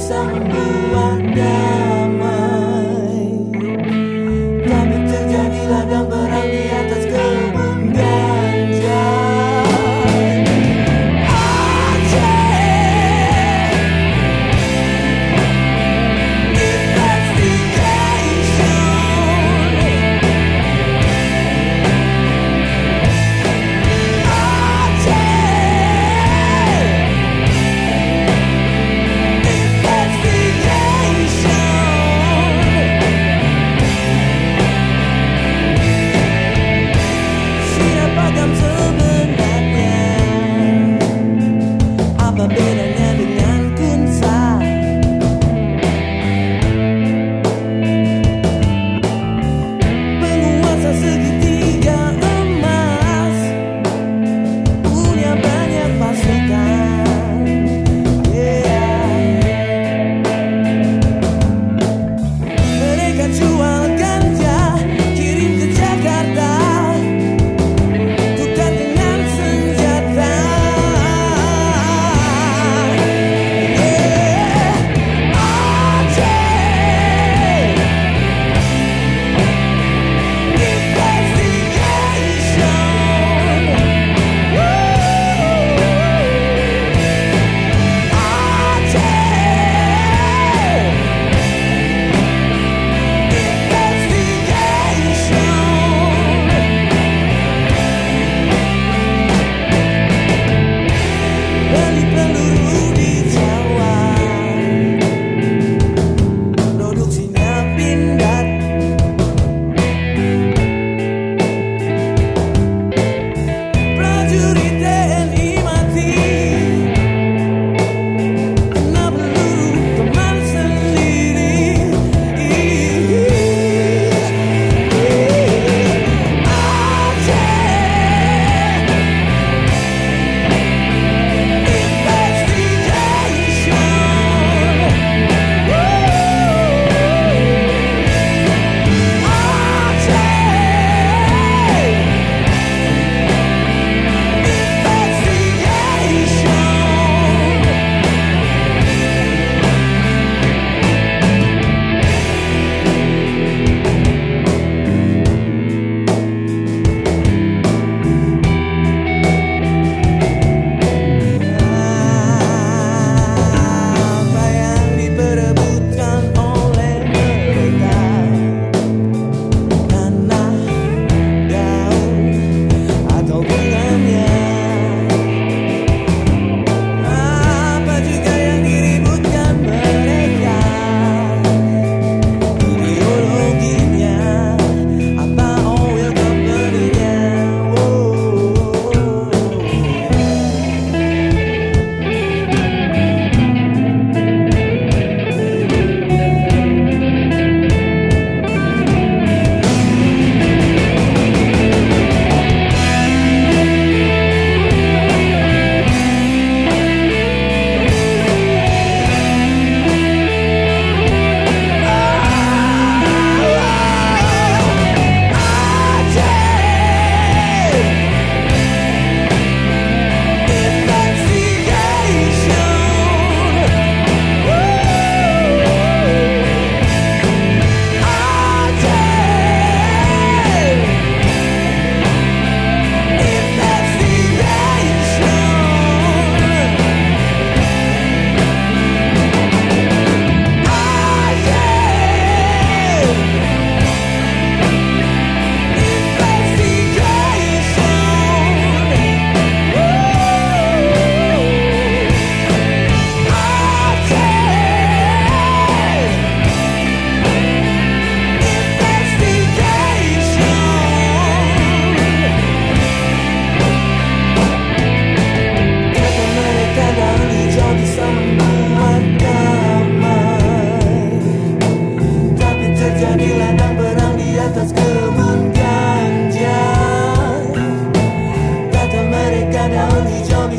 bisa membuat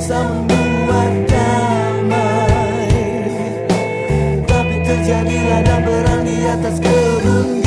bisa membuat damai. Tapi terjadilah dan perang di atas kebun